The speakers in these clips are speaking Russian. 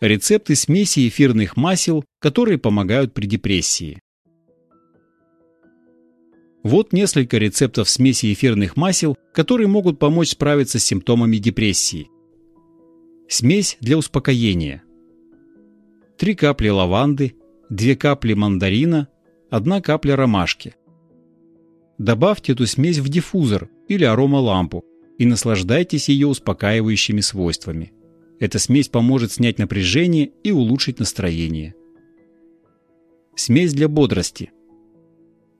Рецепты смеси эфирных масел, которые помогают при депрессии. Вот несколько рецептов смеси эфирных масел, которые могут помочь справиться с симптомами депрессии. Смесь для успокоения. 3 капли лаванды, 2 капли мандарина, 1 капля ромашки. Добавьте эту смесь в диффузор или аромалампу и наслаждайтесь ее успокаивающими свойствами. Эта смесь поможет снять напряжение и улучшить настроение. Смесь для бодрости.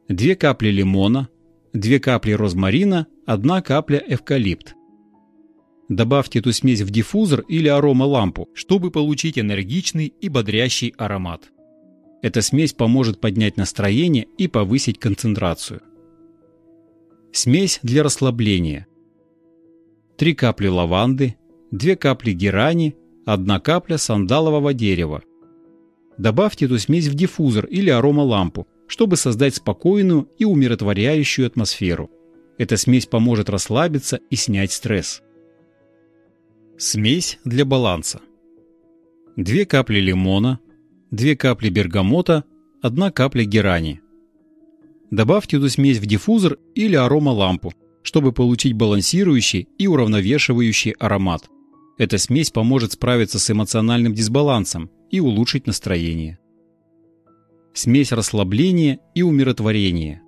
2 капли лимона, 2 капли розмарина, 1 капля эвкалипт. Добавьте эту смесь в диффузор или аромалампу, чтобы получить энергичный и бодрящий аромат. Эта смесь поможет поднять настроение и повысить концентрацию. Смесь для расслабления. 3 капли лаванды, 2 капли герани, 1 капля сандалового дерева. Добавьте эту смесь в диффузор или аромалампу, чтобы создать спокойную и умиротворяющую атмосферу. Эта смесь поможет расслабиться и снять стресс. Смесь для баланса. 2 капли лимона, 2 капли бергамота, 1 капля герани. Добавьте эту смесь в диффузор или аромалампу, чтобы получить балансирующий и уравновешивающий аромат. Эта смесь поможет справиться с эмоциональным дисбалансом и улучшить настроение. Смесь расслабления и умиротворения.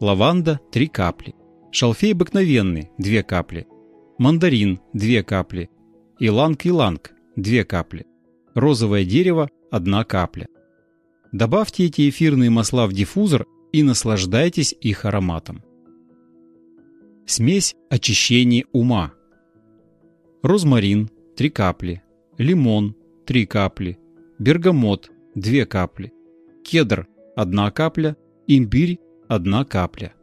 Лаванда – 3 капли. Шалфей обыкновенный – 2 капли. Мандарин – 2 капли. Иланг-иланг – 2 капли. Розовое дерево – 1 капля. Добавьте эти эфирные масла в диффузор и наслаждайтесь их ароматом. Смесь очищения ума. Розмарин 3 капли, лимон 3 капли, бергамот 2 капли, кедр 1 капля, имбирь 1 капля.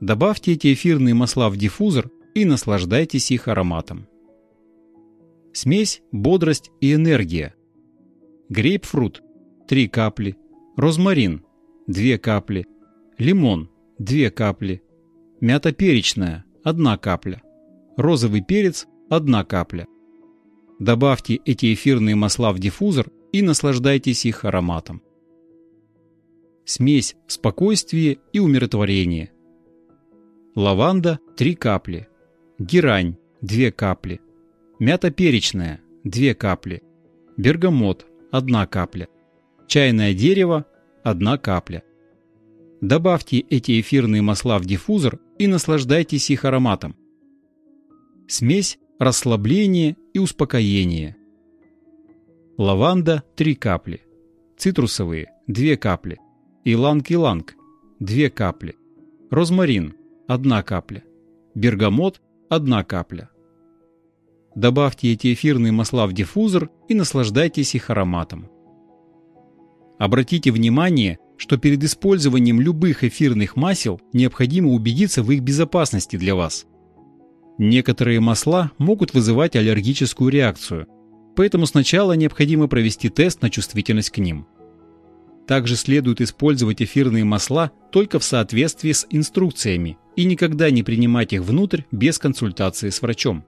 Добавьте эти эфирные масла в диффузор и наслаждайтесь их ароматом. Смесь бодрость и энергия. Грейпфрут 3 капли, розмарин 2 капли, лимон 2 капли, мята перечная 1 капля, розовый перец 1 капля. Добавьте эти эфирные масла в диффузор и наслаждайтесь их ароматом. Смесь спокойствия и умиротворения. Лаванда 3 капли, герань 2 капли, мята перечная 2 капли, бергамот 1 капля, чайное дерево 1 капля. Добавьте эти эфирные масла в диффузор и наслаждайтесь их ароматом. Смесь расслабление и успокоение. Лаванда 3 капли, цитрусовые 2 капли, иланг-иланг 2 капли, розмарин 1 капля, бергамот 1 капля. Добавьте эти эфирные масла в диффузор и наслаждайтесь их ароматом. Обратите внимание, что перед использованием любых эфирных масел необходимо убедиться в их безопасности для вас. Некоторые масла могут вызывать аллергическую реакцию, поэтому сначала необходимо провести тест на чувствительность к ним. Также следует использовать эфирные масла только в соответствии с инструкциями и никогда не принимать их внутрь без консультации с врачом.